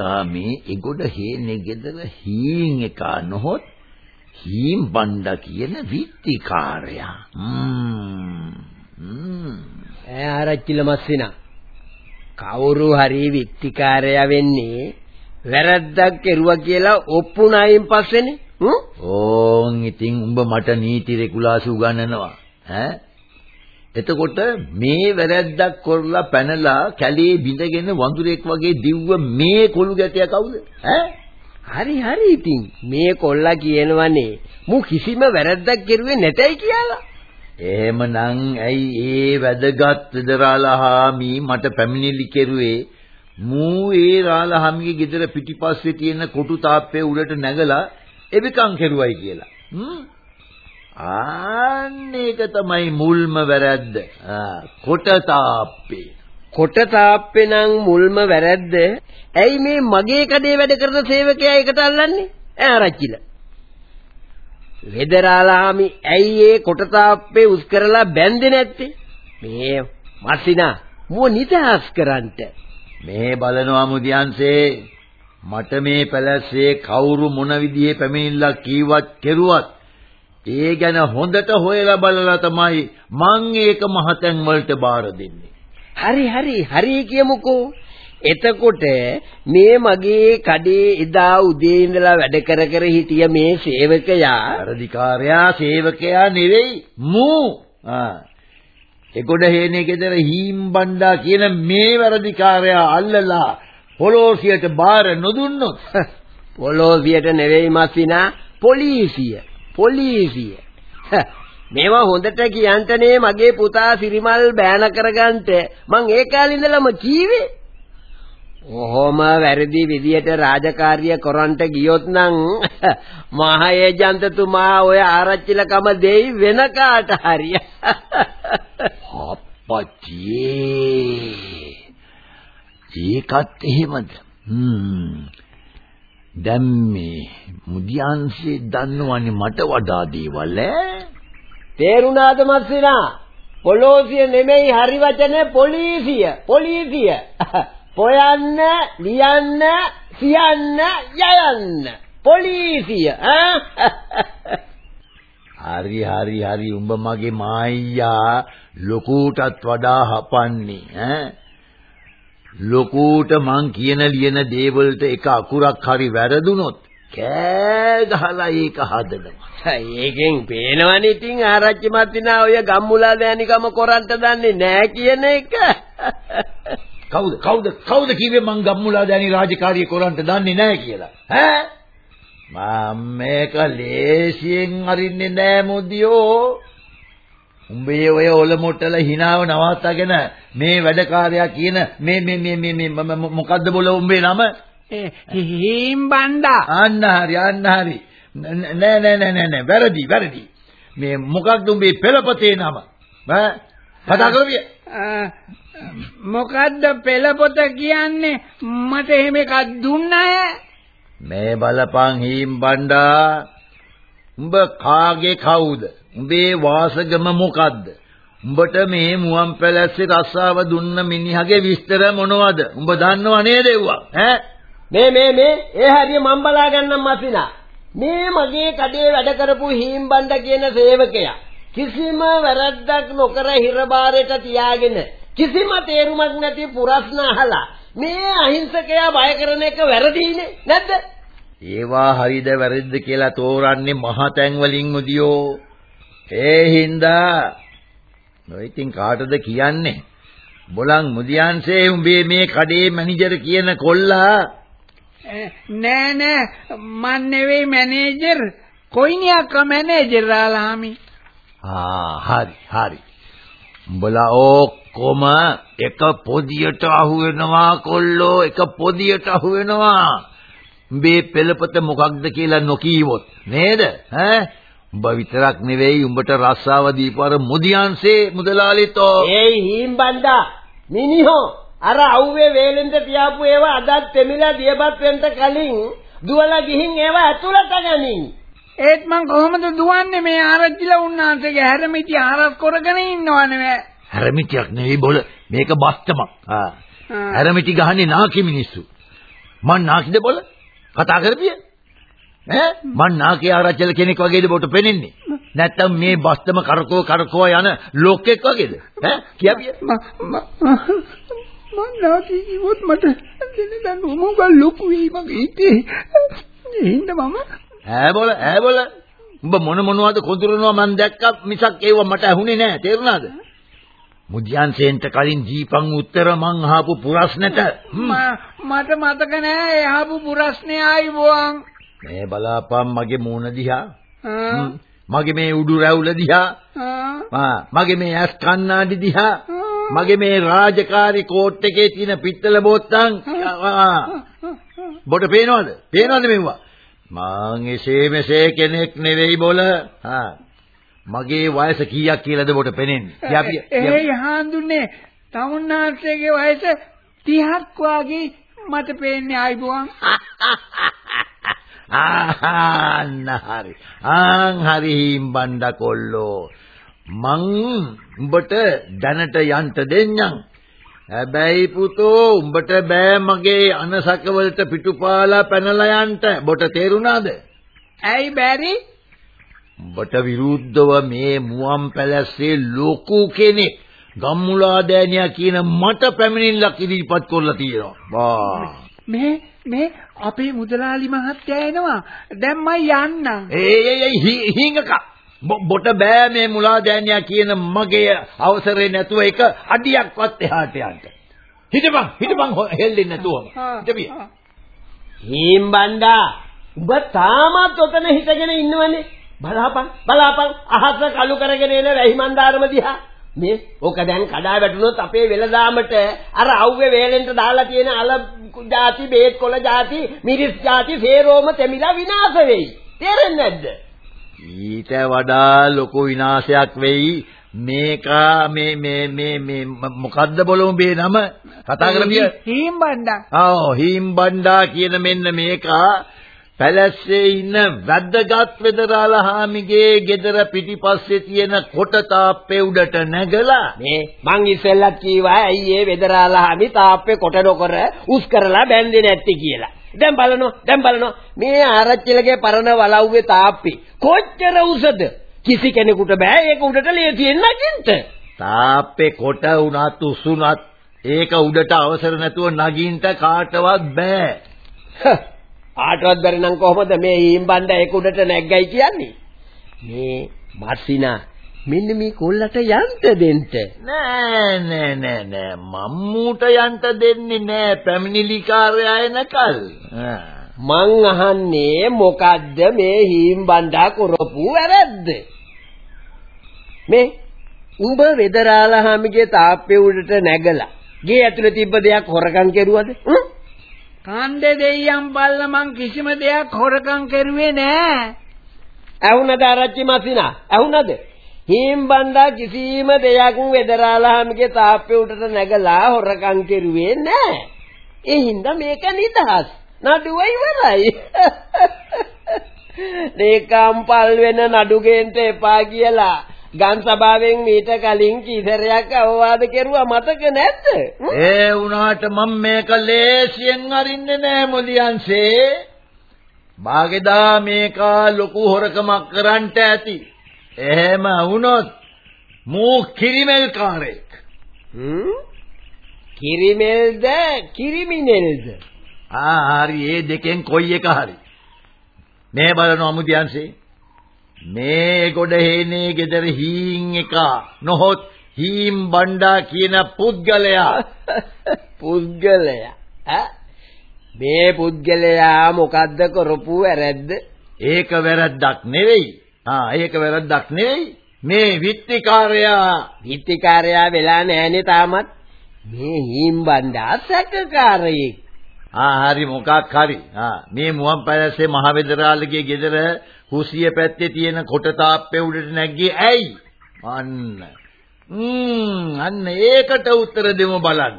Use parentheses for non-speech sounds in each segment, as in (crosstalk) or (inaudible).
මේකා මේ එගොඩ හේනේ ගෙදර හීන් එක නොහොත් හීම් බණ්ඩා කියන විත්තිකාරයා. ඈ ආරච්චිල මස්සිනා. කවුරු හරි විත්තිකාරයා වෙන්නේ වැරද්දක් කෙරුවා කියලා ඔප්පු නැයින් පස්සේනේ. ඕන් ඉතින් උඹ මට නීති රෙගුලාසි උගන්වනවා. ඈ එතකොට මේ වැරැද්දක් කරලා පැනලා කැලේ බිඳගෙන වඳුරෙක් වගේ දිව්ව මේ කොළු ගැටිය කවුද? ඈ? හරි හරි ඉතින් මේ කොල්ලා කියනවනේ මු කිසිම වැරැද්දක් කෙරුවේ නැතයි කියලා. එහෙමනම් ඇයි ඒ වැදගත් දරාලහාමි මට පැමිණිලි කෙරුවේ මූ ඒ රාලහාමිගේ ගෙදර පිටිපස්සේ තියෙන කොටු තාප්පේ උඩට නැගලා එවිකම් කෙරුවයි කියලා. හ්ම් ආන්න ඒක තමයි මුල්ම වැරද්ද. කොට තාප්පේ. කොට තාප්පේ නම් මුල්ම වැරද්ද. ඇයි මේ මගේ කඩේ වැඩ කරන සේවකයා එකට අල්ලන්නේ? ඈ ආරච්චිල. වෙදරාලාමි ඇයි ඒ කොට තාප්පේ උස් කරලා බැන්දේ නැත්තේ? මේ මස්සිනා මුව නිදහස් කරන්ට. මේ බලනවා මුදියන්සේ මට මේ පැලැස්සේ කවුරු මොන විදිහේ පැමිණිල්ලක් කීවත් කෙරුවත් ඒ ගැන හොඳට හොයලා බලලා තමයි මං ඒක මහතැන් වලට බාර දෙන්නේ. හරි හරි හරි කියමුකෝ. එතකොට මේ මගේ කඩේ එදා උදේ ඉඳලා වැඩ කර කර හිටිය මේ සේවකයා අරධිකාරයා සේවකයා නෙවෙයි මූ. ආ. එකොඩ හේනේ ගෙදර හීම් බණ්ඩා කියන මේ වැරදිකාරයා අල්ලලා පොලෝසියට බාර නොදුන්නොත් (laughs) පොලෝසියට නෙවෙයි මස්සිනා පොලිසිය පොලිසිය. (laughs) මේවා හොඳට කියන්ටනේ මගේ පුතා සිරිමල් බෑන කරගන්නට මං ඒ කාලේ ඉඳලම කීවේ. ඔහොම වැරදි විදියට රාජකාරිය කරන්ට ගියොත් නම් (laughs) මහ ඒජන්තතුමා ඔය ආරච්චිලකම දෙයි වෙන කාට හරි. (laughs) අප්පච්චි. ඒකත් එහෙමද? හ්ම්. දැන් මේ මුදියන්සේ දන්නවනේ මට වඩා දේවල් ඈ? තේරුණාද මස්සිනා? පොලෝසිය නෙමෙයි හරි වචනේ පොලිසිය පොලිසිය. (laughs) පොයන්න ලියන්න සියන්න යයන්න පොලිසිය (laughs) හරි හරි හරි. උඹ මගේ මායියා ලොකුටත් වඩා හපන්නේ ඈ ලොකුට මං කියන ලියන දේවල්ට එක අකුරක් හරි වැරදුනොත් කෑ ගහලා ඒක හදනවා. ඒකෙන් පේනවනේ ඉතින් ආරච්චි මත්තිනා ඔය ගම්මුලා දෑනිකම කරන්ට දන්නේ නෑ කියන එක. කවුද කවුද කවුද කිව්වේ මං ගම්මුලා දෑනි රාජකාරිය කරන්ට දන්නේ නෑ කියලා? ඈ? මම මේක ලේසියෙන් අරින්නේ නෑ මුදියෝ. උඹේ ඔය ඔල මොට්ටල හිනාව නවත්තගෙන මේ වැඩකාරයා කියන මේ මේ මේ මේ මොකද්ද බොල උඹේ නම? හීම් බණ්ඩා. අන්න හරි අන්න හරි. නෑ නෑ නෑ නෑ නෑ වැරදි වැරදි. මේ මොකක්ද උඹේ පෙළපතේ නම? ඈ කතා කරවිය. මොකද්ද පෙළපොත කියන්නේ? මට එහෙම එකක් දුන්නා මේ බලපන් හීම් බණ්ඩා. උඹ කාගේ කවුද? උඹේ වාසගම මොකද්ද? උඹට මේ මුවන් පැලැස්සේ රස්සාව දුන්න මිනිහගේ විස්තර මොනවද? උඹ දන්නව නේද ඒවා? ඈ මේ මේ මේ ඒ හරිය මම බලා ගන්නම් මසිනා. මේ මගේ කඩේ වැඩ කරපු හීම්බණ්ඩ කියන සේවකයා කිසිම වැරද්දක් නොකර හිරබාරයට තියාගෙන කිසිම තේරුමක් නැති පුරස්න අහලා මේ අහිංසකයා බය කරන එක වැරදීනේ නැද්ද? ඒවා හරිද වැරදිද කියලා තෝරන්නේ මහතැන් වලින් උදියෝ. ඒ හින්දා ඔය ඉතින් කාටද කියන්නේ? බොලන් මුදියන්සේ උඹේ මේ කඩේ මැනේජර් කියන කොල්ලා නෑ නෑ මන් නෙවෙයි මැනේජර් කොයිනියක මැනේජර් ආලාමි ආ හරි හරි උඹලා ඔක්කොම එක පොදියට අහු වෙනවා කොල්ලෝ එක පොදියට අහු වෙනවා. උඹේ පෙළපත මොකක්ද කියලා නොකීවොත් නේද? ඈ උඹ විතරක් නෙවෙයි උඹට රස්සාව දීපවර මුදියන්සේ මුදලාලිතෝ. ඒයි හීම්බණ්ඩා මිනිහෝ අර අවුවේ වේලෙන්ද තියාපු ඒවා අදත් තෙමිලා දියපත් වෙන්න කලින් දුවලා ගිහින් ඒවා ඇතුළට ගනින්. ඒත් මං කොහොමද දුවන්නේ මේ ආරච්චිලා උන්නාන්සේගේ හැරමිටි ආරස් කරගෙන ඉන්නවනේ හැරමිටියක් නෙවෙයි බොල මේක බස්තමක්. හැරමිටි ගහන්නේ නාකි මිනිස්සු. මං නාකිද බොල? කතා කරපිය? ඈ? මං නාකි ආරච්චිල කෙනෙක් වගේද බොට පෙනෙන්නේ? නැත්තම් මේ බස්තම කරකෝ කරකෝ යන ලෝකෙක් වගේද? ඈ? කියපිය? මං නාකි කිව්වොත් මට දෙන්න මොකක් ලොකු වෙයි මගේ හිතේ. එහෙනම් මම. ඈ බොල ඈ බොල. උඹ මොන මොනවද කොඳුරනවා මං දැක්කා මිසක් ඒව මට ඇහුනේ නෑ. තේරුණාද? මුදියන්සෙන්ට කලින් දීපන් උත්තර මං අහපු ප්‍රශ්නෙට මට මතක නෑ. ඒ ආපු පුරස්නේ ආයිබෝන් මේ බලාපන් මගේ මූණ දිහා. මගේ මේ උඩු රැවුල දිහා. මගේ මේ ඇස් කණ්ණාඩි දිහා. මගේ මේ රාජකාරී කෝට් එකේ තියෙන පිත්තල බෝත්තම්. බොට පේනවද? පේනවද මෙව්වා? මං එසේ මෙසේ කෙනෙක් නෙවෙයි බොල. ආ. මගේ වයස කීයක් කියලාද බොට පෙනෙන්නේ? කියපිය ඒ හාඳුනේ තමුන්නාන්සේගේ වයස 30ක් වාගේ මට පේන්නේ ආයිබෝන් (laughs) ආන්න හරි. ආන් හරි හිම්බණ්ඩ කොල්ලෝ. මං උඹට දැනට යන්න දෙන්නම්. හැබැයි පුතෝ උඹට බෑ මගේ අනසක වලට පිටුපාලා පැනලා යන්න. බොට තේරුණාද? ඇයි බැරි උඹට විරුද්ධව මේ මුවන් පැලැස්සේ ලොකු කෙනෙක් ගම්මුලා දෑනියා කියන මට පැමිණිල්ලක් ඉදිරිපත් කරලා තියෙනවා. වා. මේ මේ අපේ මුදලාලි මහත්තයා එනවා දැන් මම යන්නම් ඒ ඒ ඒ හිඟක බොට බෑ මේ මුලා දෑනියා කියන මගේ අවසරේ නැතුව එක අඩියක්වත් එහාට යන්න. හිටපන් හිටපන් හෙල්ලෙන්නේ නැතුවම. හිටපිය. හීම්බණ්ඩා උඹ තාමත් ඔතන හිටගෙන ඉන්නවනේ. බලාපන් බලාපන් අහස කළු කරගෙන එන වැහි මන්දාරම දිහා. මේ ඕක දැන් කඩා වැටුනොත් අපේ වෙලදාමට අර අවුවේ වේලෙන්ට දාලා තියෙන අල ಜಾති බේත් කොළ ಜಾති මිරිස් ಜಾති සේරෝම තෙමිලා විනාශ වෙයි. තේරෙන්නේ නැද්ද? ඊට වඩා ලොකු විනාශයක් වෙයි. මේකා මේ මේ මේ මේ මොකද්ද බලමුබේ නම කතා කරන්නේ හීම් බණ්ඩා. ආ හීම් බණ්ඩා කියන මෙන්න මේකා පැලැස්සේ ඉන්න වැද්දගත් වෙදරාලා හාමිගේ ගෙදර පිටිපස්සේ තියෙන කොට තාප්පේ උඩට නැගලා මේ මං ඉස්සෙල්ලත් කීවා ඇයි ඒ වෙදරාලාමි තාප්පේ කොට නොකර උස් කරලා බැන්දේ නැත්තේ කියලා. දැන් බලනවා දැන් බලනවා මේ ආරච්චිලගේ පරණ වලව්වේ තාප්පේ කොච්චර උසද? කිසි කෙනෙකුට බෑ ඒක උඩට ලේසියෙන් නගින්න. තාප්පේ කොට උනත් උසුනත් ඒක උඩට අවසර නැතුව නගින්න කාටවත් බෑ. ආටවත් බැරි නම් කොහොමද මේ ඊම්බණ්ඩ ඒක උඩට නැග්ගයි කියන්නේ? මේ මර්සිනා මෙන්න මේ කොල්ලට යන්න දෙන්න. නෑ නෑ නෑ නෑ මම්මූට යන්න දෙන්නේ නෑ පැමිණිලිකාරයා එනකල්. ආ. මං අහන්නේ මොකද්ද මේ හීම්බණ්ඩා කරපු වැරද්ද? මේ උඹ වෙදරාලහාමිගේ තාප්පේ උඩට නැගලා ගේ ඇතුලේ තිබ්බ දෙයක් හොරකම් කෙරුවද? හ්ම්? කණ්ඩේ දෙයියන් බල්ල මං කිසිම දෙයක් හොරකම් කරුවේ නෑ ඇහුණද ආරච්චි මසිනා? ඇහුණද? හීම්බණ්ඩා කිසිම දෙයක් වෙදරාලහාමිගේ තාප්පේ උඩට නැගලා හොරකම් කෙරුවේ නෑ. ඒ හින්දා මේක නිදහස්. නඩුව ඉවරයි. (laughs) ඒකම් පල් වෙන නඩු ගේන්න එපා කියලා ගම් සභාවෙන් මීට කලින් කීසරයක් අවවාද කෙරුවා මතක නැද්ද? ඒ වුණාට මම මේක ලේසියෙන් අරින්නේ නෑ මුලියන්සේ. බාගෙදා මේක ලොකු හොරකමක් කරන්නට ඇති. එහෙම වුණොත් මූ කිරිමෙල්කාරයෙක්. හ්ම්? කිරිමෙල්ද කිරිමිනෙල්ද? ආ හරි ඒ දෙකෙන් කොයි එක හරි. මේ බලන අමුදියන්සේ මේ ගොඩ හේනේ ගෙදර හීන් එක නොහොත් හීම් බණ්ඩා කියන පුද්ගලයා පුද්ගලයා ඈ මේ පුද්ගලයා මොකද්ද කරපු වැරද්ද? ඒක වැරද්දක් නෙවෙයි. ආ ඒක වැරද්දක් නෙවෙයි. මේ විත්තිකාරයා විත්තිකාරයා වෙලා නැහනේ තාමත්. මේ හිම්බණ්ඩා සැකකාරයෙක්. ආ හරි මොකක් හරි. ආ මේ මුවන් පැලසේ මහවැදරාළගේ ගෙදර කුසිය පැත්තේ තියෙන කොට තාප්පේ උඩට නැග්ගේ ඇයි? අන්න. ම්ම් අන්න ඒකට උත්තර දෙමු බලන්න.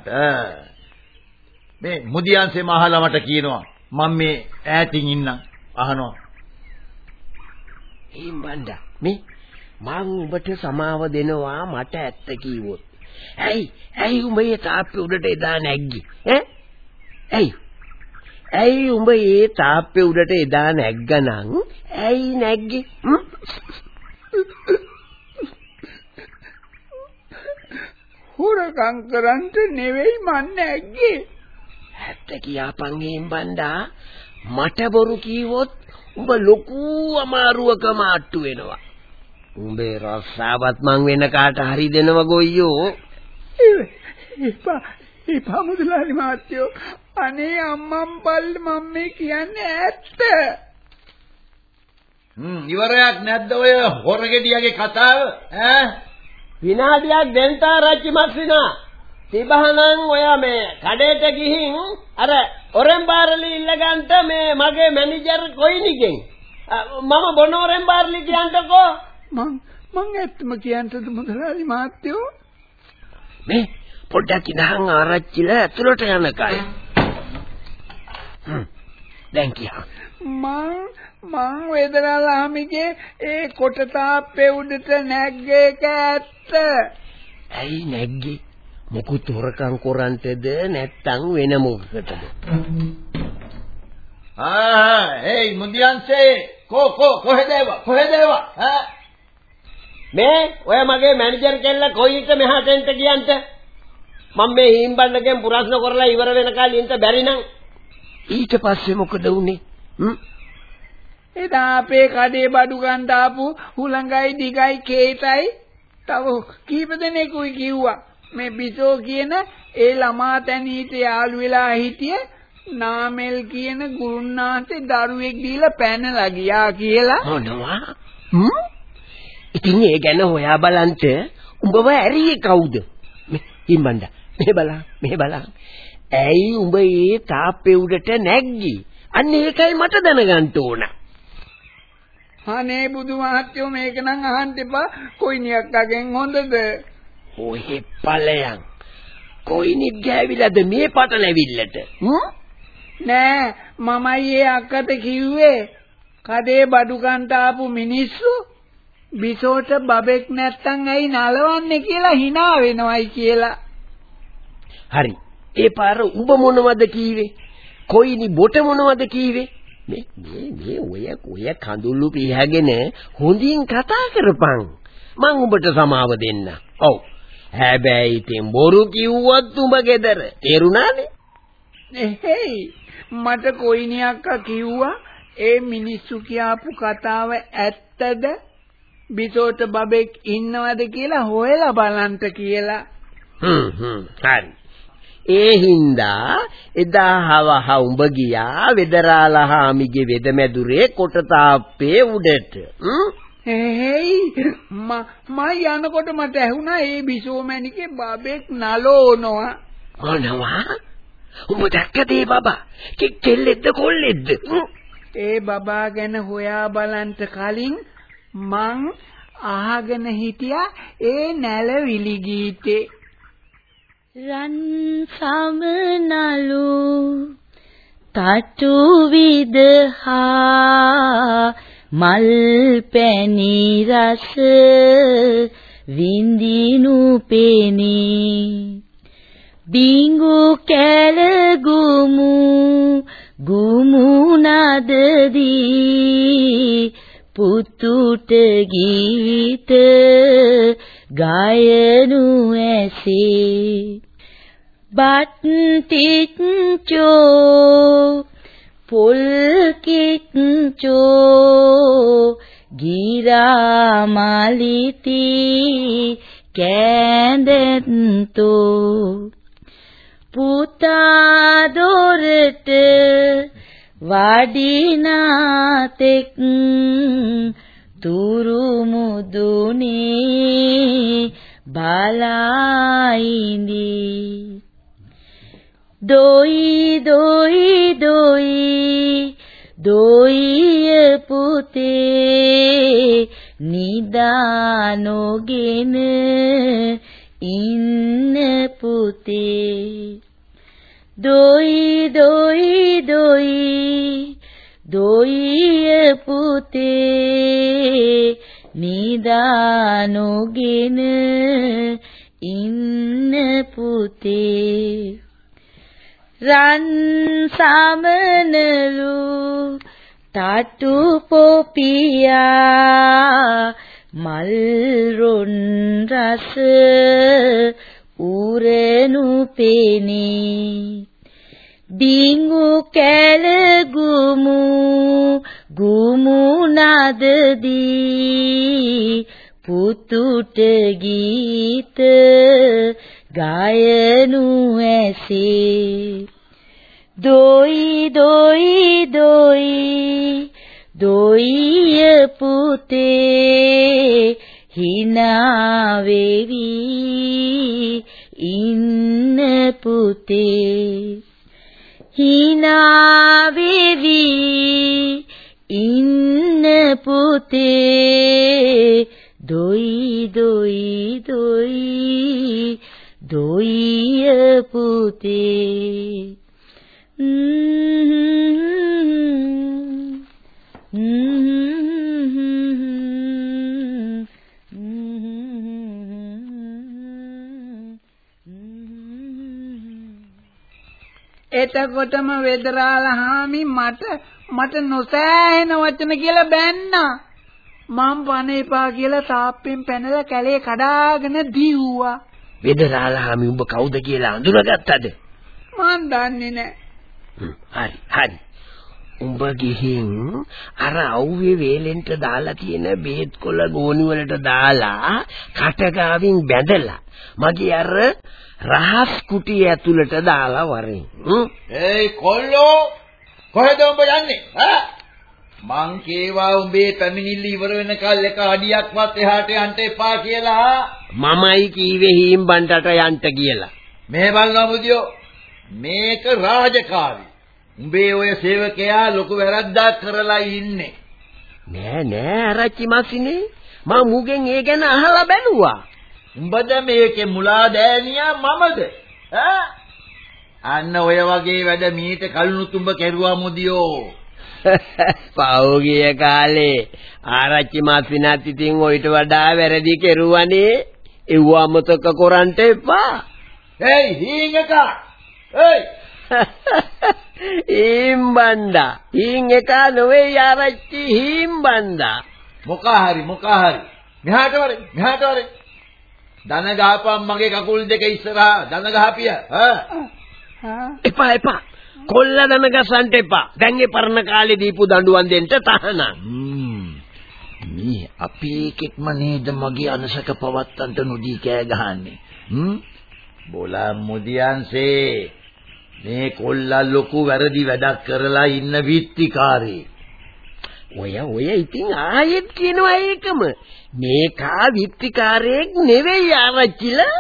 මේ මුදියන්සේ මහලා මට කියනවා මම මේ ඈතින් ඉන්නම් අහනවා. හිම්බණ්ඩා මේ මං උඹට සමාව දෙනවා මට ඇත්ත කිව්වොත්. ඇයි ඇයි උඹ මේ තාප්පේ උඩට එදා නැග්ගි? ඈ? ඇයි? ඇයි උඹ මේ තාප්පේ උඩට එදා නැග්ගනම් ඇයි නැග්ගේ? හොරකම් කරන්ට නෙවෙයි මන් නැග්ගේ. ඇත්ත කියාපන් හිම්බණ්ඩා මට බොරු කීවොත් උඹ ලොකු අමාරුවක මාට්ටු වෙනවා. උඹේ රස්සාවත් මං වෙන කාට හරි දෙනව ගොයියෝ. එපා එපා මුදලාලි මාත්‍යෝ අනේ අම්මන් බල්ල මම මේ කියන්නේ ඇත්ත. හ්ම් ඉවරයක් නැද්ද ඔය හොරගෙඩියගේ කතාව? ඈ? විනාඩියක් දෙන්තා රච්චි මස්සිනා. තිබහනම් ඔය මේ කඩේට ගිහින් අර ඔරෙන් බාරලි ඉල්ලගන්න මේ මගේ මැනේජර් කොයිනිගෙන් මම බොන ඔරෙන් බාරලි කියන්ටකෝ මං මං ඇත්තම කියන්නද මුදලාලි මාත්‍යෝ? මේ පොඩ්ඩක් ඉඳහන් ආරච්චිලා ඇතුළට යනකයි දැන් කියන්න මං මං වේදනාලාමිගේ ඒ කොට තාප්පේ උඩට නැග්ගේ ඒක ඇත්ත. ඇයි නැග්ගේ? මොකුත් හොරකම් කරන්ටද නැත්තම් වෙන මොකකටද ආ හේ මුදියන්සේ කෝ කෝ කොහෙද ඒවා කොහෙද ඒවා ඈ? මේ ඔය මගේ මැනේජර් කෙල්ල කොයිට මෙහාට එන්න කියන්ට මම මේ හීම්බන්නගෙන් පුරස්න කරලා ඉවර වෙනකල් ඉන්න බැරි නම් ඊට පස්සේ මොකද වුනේ? එදා අපේ කඩේ බඩු ගන්න ආපු හුලඟයි දිගයි කේතයි තව කීප දෙනෙකුයි කිව්වා. මේ බිසෝ කියන ඒ ළමා තැනීට යාළු වෙලා හිටිය නාමල් කියන ගුරුනාන්සේ දරුවෙක් දීලා පැනලා ගියා කියලා. මොනවා? හ්ම්? ඉතින් ඒ ගැන හොයා බලන්ට උඹව ඇරියේ කවුද? මේ හිම්බණ්ඩ මේ බලන්න මේ බලන්න ඇයි උඹ ඒ තාප්පේ උඩට නැග්ගි? අන්න ඒකයි මට දැනගන්න ඕන. අනේ බුදු මහත්තයෝ මේක නම් අහන්න එපා. කොයිනියක් අගෙන් හොඳද? ඔහෙ ඵලයන්. කොයිනික් ගෑවිලාද මේ පටලැවිල්ලට හ්ම්? නෑ මමයි ඒ අක්කට කිව්වේ. කඩේ බඩු ගන්න ආපු මිනිස්සු බිසෝට බබෙක් නැත්තම් ඇයි නලවන්නේ කියලා hina වෙනවයි කියලා හරි. ඒ පාර උඹ මොනවද කීවේ? කොයිනි බොට මොනවද කීවේ? මේ මේ මේ ඔය ඔය කඳුළු පිහගෙන හොඳින් කතා කරපන්. මං උඹට සමාව දෙන්න. ඔව්. හැබැයි ඉතින් බොරු කිව්වත් උඹ ගෙදර. තේරුණානේ? එහෙයි මට කොයිනියක්ක කිව්වා ඒ මිනිස්සු කියාපු කතාව ඇත්තද? බිසෝට බබෙක් ඉන්නවද කියලා හොයලා බලන්න කියලා. හ්ම් හ්ම්. හරි ඒ හින්දා එදා හවහ උඹ ගියා වෙදරාලහාමිගේ වෙදමැදුරේ කොට තාප්පේ උඩට එහෙයි ම මම යනකොට මට ඇහුණා ඒ බිසෝ මැනිකේ බබෙක් නලෝනවා. මොනවා? උඹ දැක්කද ඒ බබා? කොල්ලෙක්ද හ්ම්? ඒ බබා ගැන හොයා බලන්න කලින් මං අහගෙන හිටියා ඒ නැලවිලි ගීතේ රන් සමනලු තටු විදහා මල් පැණි රස විඳිනු පෙනී. බිංගු කැලගුමු ගුමු නදදී පුතුට ගීත ගායනු ඇසේ. බත් තිච්චෝ පුල් කිච්චෝ ගිරා මාලිති කැඳෙන්තෝ. පුතා දොරට වඩිනාතෙක් තුරු මුදුනේ බලායිඳි. දොයි දොයි දොයි දොයිය පුතේ නිදානෝගෙන ඉන්න පුතේ. දොයි දොයි දොයි දොයිය පුතේ නිදානෝගෙන ඉන්න පුතේ. රන් සමනලු තටු පොපියා මල් රොන් රස උරනු පෙනී. ඩිංගු කැල ගුමු ගුමු නදදී පුතුට ගීත ගායනු ඇසේ. දොයි දොයි දොයි දොයිය පුතේ හිනා වෙවි ඉන්න පුතේ හිනා වෙවි ඉන්න පුතේ දොයි දොයි දොයි. දොයිය පුතේ එතකොටම වෙදරාල හාමි මට මට නොසෑහෙන වචන කියලා බැන්නා. මං පණ එපා කියලා තාප්පෙන් පැනලා කැලේ කඩාගෙන දීව්වා. වෙදරාලාමි උඹ කවුද කියලා අඳුරගත්තද? මං දන්නේ නැහැ. හරි හරි. උඹ ගිහින් අර අවුවේ වේලෙන්ට දාලා තියෙන බේත් කොළ ගෝනි වලට දාලා කටගාවින් බැඳලා මගේ අර රහස් කුටිය ඇතුළට දාලා වරින්. ඒයි කොල්ලෝ කොහෙද උඹ යන්නේ? ඈ මං කේවා උඹේ පැමිණිල්ල ඉවර වෙනකල් එක අඩියක්වත් එහාට යන්න එපා කියලා. මමයි කීවේ හීම් බණ්ඩට යන්න කියලා. මේ බලනවා මුදියෝ මේක රාජකාරී. උඹේ ඔය සේවකයා ලොකු වැරද්දක් කරලා ඉන්නේ. නෑ නෑ ආරච්චි මාසිනේ. මම මුගෙන් ඒ ගැන අහලා බැලුවා. උඹද මේකේ මුලා දෑනියා මමද? ඈ අන්න ඔය වගේ වැඩ මීට කලුණුත් උඹ කෙරුවා මුදියෝ. (laughs) පෞගිය කාලේ ආරච්චි මාසිනාත් ඉතින් ඔయిత වඩා වැරදි කෙරුවනේ. ඒව අමතක කරන්ට එපා. ඒයි හීන් එක. ඒයි (laughs) හීම්බණ්ඩා. හීන් එක නොවේ ආරච්චි හීම්බණ්ඩා. මොකා හරි මොකා හරි. මෙහාට වරේ මෙහාට වරේ. දන ගහපම් මගේ කකුල් දෙක ඉස්සරහා දන ගහපිය. ආ. එපා එපා. කොල්ල දන ගසන්ට එපා. දැන් ඒ පරණ කාලේ දීපු දඬුවම් දෙන්න තහනම්. මේ අපේ එකෙක්ම නේද මගේ අනසක පවත්තන්ට නොදී කෑ ගහන්නේ. හ්ම්. බෝලා මුදියන්සේ මේ කොල්ලා ලොකු වැරදි වැඩක් කරලා ඉන්න විත්තිකාරී. ඔය ඔය ඉතින් ආයෙත් කියනවා ඒකම. මේ කා විත්තිකාරයෙක් නෙවෙයි ආරච්චිලා.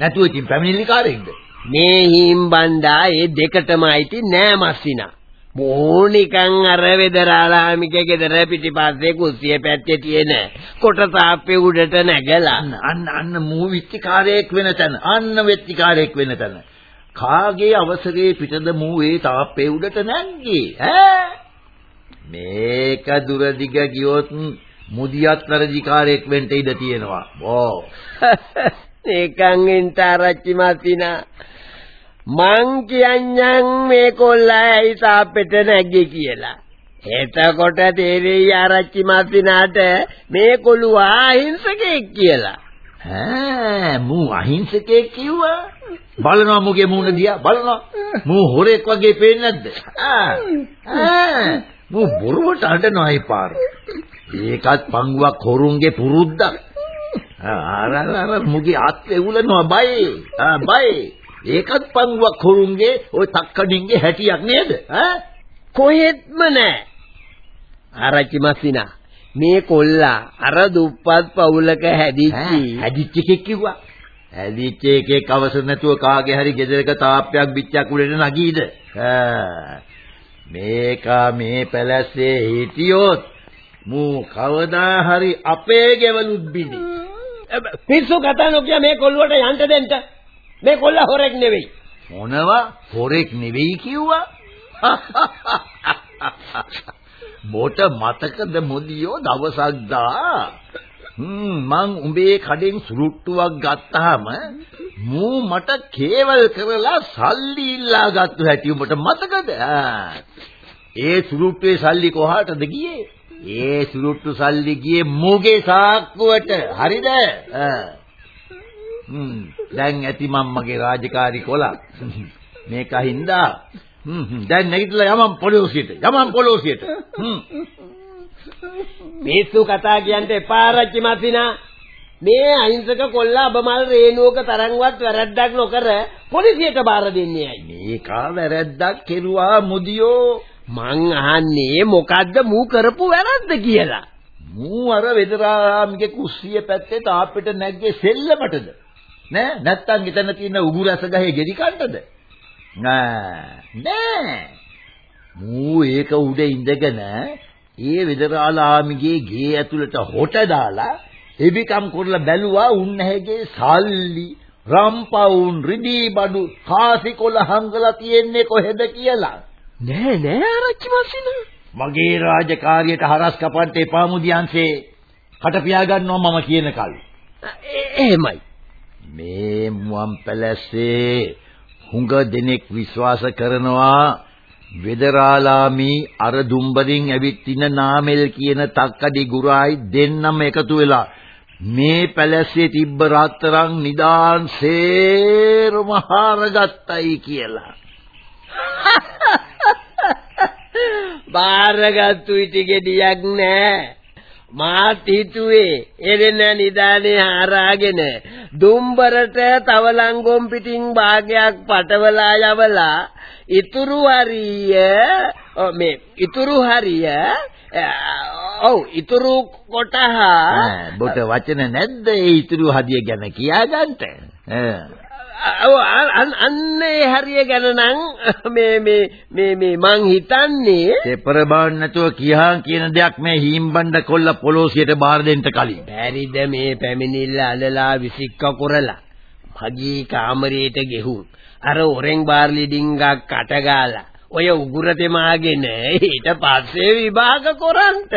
නැතුව ඉතින් පැමිණිලිකාරයෙක්ද? මේ හිම්බණ්ඩා ඒ දෙකටම අයිති නෑ මස්සිනා. බෝනිකන් අර වෙදරාලාමිගේ ගෙදර පිටිපස්සේ කුස්සිය පැත්තේ තියෙන කොට තාප්පේ උඩට නැගලා. අන්න අන්න මූ විත්තිකාරයෙක් වෙන තැන. අන්න විත්තිකාරයෙක් වෙන තැන. කාගේ අවසරේ පිටද මූ ඒ තාප්පේ උඩට නැග්ගේ? ඈ? මේක දුර දිග ගියොත් මුදියත් වැඩිකාරයෙක් වෙන්න ඉඩ තියෙනවා. බෝ. (laughs) ඒකන් එන්තරච්චි මාතිනා මං කියන්නම් මේ කොල්ලයි තාප්පෙට නැග්ගේ කියලා. එතකොට තේරෙයි ආරච්චි මාතිනාට මේ කොළුවා අහිංසකෙක් කියලා. ඈ මූ අහිංසකයෙක් කිව්වා. බලනවා මුගේ මූණ දිහා බලනවා. මූ හොරෙක් වගේ පේන්නේ නැද්ද ආ මූ බොරුවට අඬනවා ඒ පාර. ඒකත් පංගුවක් හොරුන්ගේ පුරුද්දක්. අර අර මුගේ අත් එවුලනවා බයි. ආ බයි ඒකත් පංගුවක් හොරුන්ගේ ওই තක්කඩින්ගේ හැටියක් නේද ඈ කොහෙත්ම නෑ ආරච්චි මස්සිනා මේ කොල්ලා අර දුප්පත් පවුලක හැදිච්චි හැදිච්ච එකෙක් කිව්වා. හැදිච්ච එකෙක් අවසර නැතුව කාගේ හරි ගෙදරක තාප්පයක් පිටයක් උඩට නගීද? මේකා මේ පැලැස්සේ හිටියොත් මූ කවදා හරි අපේ ගෙවලුත් බිනි. පිස්සු කතා නොකිය මේ කොල්ලුවට යන්න දෙන්න. මේ කොල්ලා හොරෙක් නෙවෙයි. මොනවා? හොරෙක් නෙවෙයි කිව්වා? (laughs) මොට මතකද මොදියෝ දවසක් දා? හ්ම් මං උඹේ කඩෙන් සුරුට්ටුවක් ගත්තාම මූ මට කේවල් කරලා සල්ලි ඉල්ලා ගත්තු හැටි උඹට මතකද? ඒ සුරුට්ටුවේ සල්ලි කොහාටද ගියේ? ඒ සුරුට්ටු සල්ලි ගියේ මූගේ සාක්කුවට? හරිද? හ්ම්. දැන් ඇති මම්මගේ රාජකාරී කොලා. මේක හින්දා හ්ම් දැන් නැගිටලා යමම් පොලිසියට යමම් පොලිසියට. හ්ම්. මේසු කතා කියන්න එපා රච්චි මතිනා මේ අහිංසක කොල්ලා අබමල් රේණුවක තරංවත් වැරද්දක් නොකර පොලිසියට බාර දෙන්නේ ඇයි? මේක වැරද්දක් කෙරුවා මුදියෝ. මං අහන්නේ මොකද්ද මූ කරපු වැරද්ද කියලා? මූ අර වෙදරාමිගේ කුස්සිය පැත්තේ තාපෙට නැග්ගේ සෙල්ලමටද නෑ නැත්තම් එතන තියෙන උගුරස ගහේ ගෙඩි කන්නද නෑ නෑ. මූ ඒක උඩ ඉඳගෙන ඒ වෙදරාලාමිගේ ගේ ඇතුළට හොට දාලා එබිකම් කරලා බැලුවා උන්නැහැගේ සල්ලි රම්පවුන් රිදී බඩු කාසිකොල හංගලා තියෙන්නේ කොහෙද කියලා. නෑ නෑ ආරච්චි මස්සින මගේ රාජකාරියට හරස් කපන්න එපා මුදියන්සේ. කට පියාගන්නවා මම කියන කල්. එහෙමයි මේ මුවන් පැලැස්සේ හුඟ දෙනෙක් විශ්වාස කරනවා වෙදරාලාමි අර දුම්බරින් ඇවිත් ඉන්න නාමෙල් කියන තක්කඩි ගුරායි දෙන්නම එකතු වෙලා මේ පැලැස්සේ තිබ්බ රත්තරන් නිදාන් සේරම හාරගත්තයි කියලා. (laughs) බාරගත්තු ඉටි ගෙඩියක් නෑ. මාත් හිතුවේ එරෙන නිදානේ හාරාගෙන. දුම්බරට තවලංගොම් පිටින් භාගයක් පටවලා යවලා ඉතුරු හරිය මේ ඉතුරු හරිය ඔව් ඉතුරු කොටහ බොට වචන නැද්ද ඒ ඉතුරු හදිය ගැන කියාගන්න? ඔව් අන්නේ හරිය ගැන නම් (laughs) මේ මේ මේ මේ මං හිතන්නේ තෙපර බාන්න නැතුව කියහන් කියන දෙයක් මේ හීම්බණ්ඩ කොල්ල පොලොසියට බාර දෙන්න කලින්. බැරිද මේ පැමිණිල්ල අලලා විසික්ක කරලා? මගේ කාමරේට ගෙහුම් අර ඔරෙන් බාර්ලි ඩිංගක් කටගාලා ඔය උගුර තෙමාගෙන ඊට පස්සේ විභාග කරන්ට.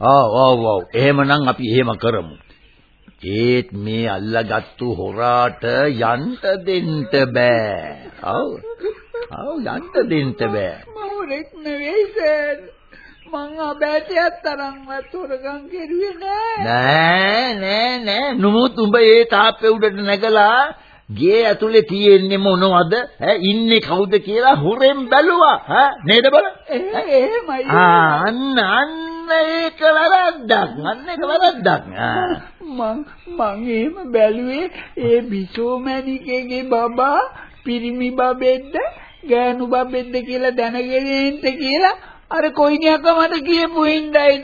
ඔව් ඔව් ඔව් එහෙමනම් අපි එහෙම කරමු ඒත් මේ අල්ලගත්තු හොරාට යන්න දෙන්න බෑ. ඔව්. ඔව් යන්න දෙන්න බෑ. මවුරෙක් නෙවෙයි සර්. මං අබෑටයක් තරම්වත් හොරගම් කෙරුවේ නෑ. නෑ නෑ නෑ. නුමුත් උඹ ඒ තාප්පේ උඩට නැගලා ගේ ඇතුලේ තියෙන්නේ මොනවද? ඈ ඉන්නේ කවුද කියලා හොරෙන් බැලුවා. ඈ නේද බල? එහෙමයි. ආ අන්න අන්න ඒක වැරද්දක්. අන්න ඒක වැරද්දක්. මං මං එහෙම බැලුවේ ඒ බිසෝමැණිකේගේ බබා පිරිමි බබෙක්ද ගෑනු බබෙක්ද කියලා දැනගෙන ඉන්න කියලා අර කොයිනියක මට කියපු හින්දායි.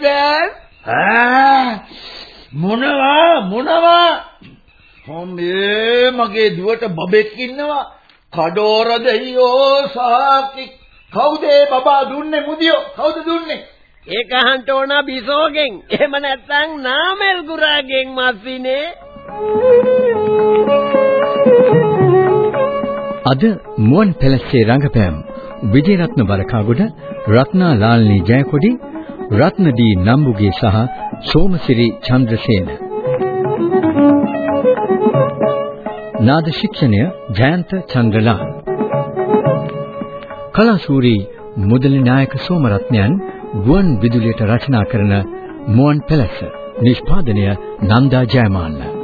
ඈ මොනවා මොනවා? හොම්බේ මගේ දුවට බබෙක් ඉන්නවා. කඩෝර දෙයියෝ සාකි. කවුද බබා දුන්නේ මුදියෝ? කවුද දුන්නේ ඒක අහන්න ඕන බිසෝගෙන්. එහෙම නැත්නම් නාමල් ගුරාගෙන් මස්සිනේ. අද මුවන් පැලස්සේ රංගපෑම් විජේරත්න බලකාගොඩ රත්නා ලාල්නී ජයකොඩි රත්නදී නම්බුගේ සහ සෝමසිරි චන්ද්‍රසේන. නාද ශික්ෂණය ජයන්ත චන්ද්‍රලාල්. කලාශූරී මුදලි නායක සෝමරත්නයන් ගුවන් විදුලියට රචනා කරන මුවන් පැලස්ස නිෂ්පාදනය නන්දා ජයමාන්න.